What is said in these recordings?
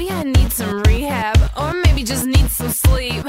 Maybe I need some rehab, or maybe just need some sleep.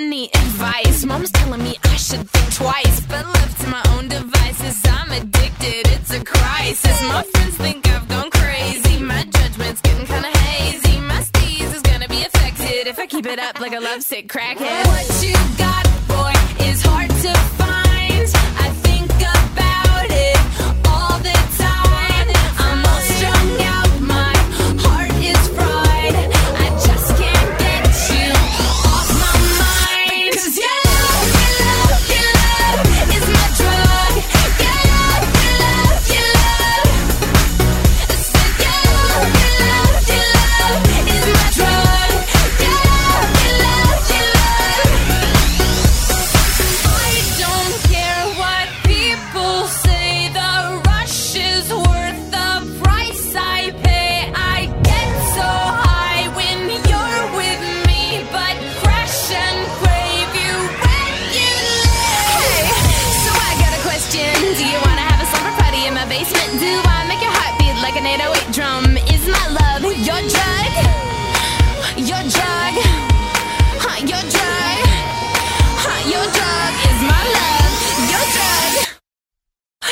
any advice. Mom's telling me I should think twice, but left to my own devices, I'm addicted. It's a crisis. My friends think I've gone crazy. My judgment's getting kinda hazy. My steez is gonna be affected if I keep it up like a lovesick crackhead. What you got, boy, is hard to. rocking it, drum is my love. Your drug, your drug, huh, your drug, huh, your drug is my love. Your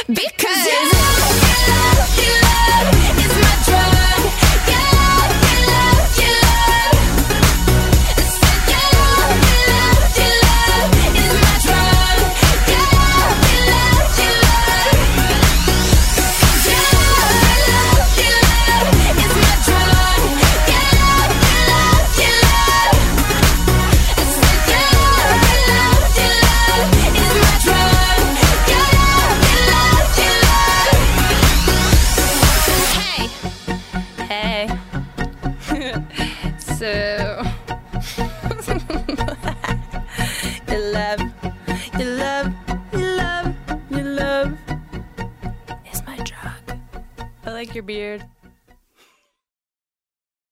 drug, because. like your beard.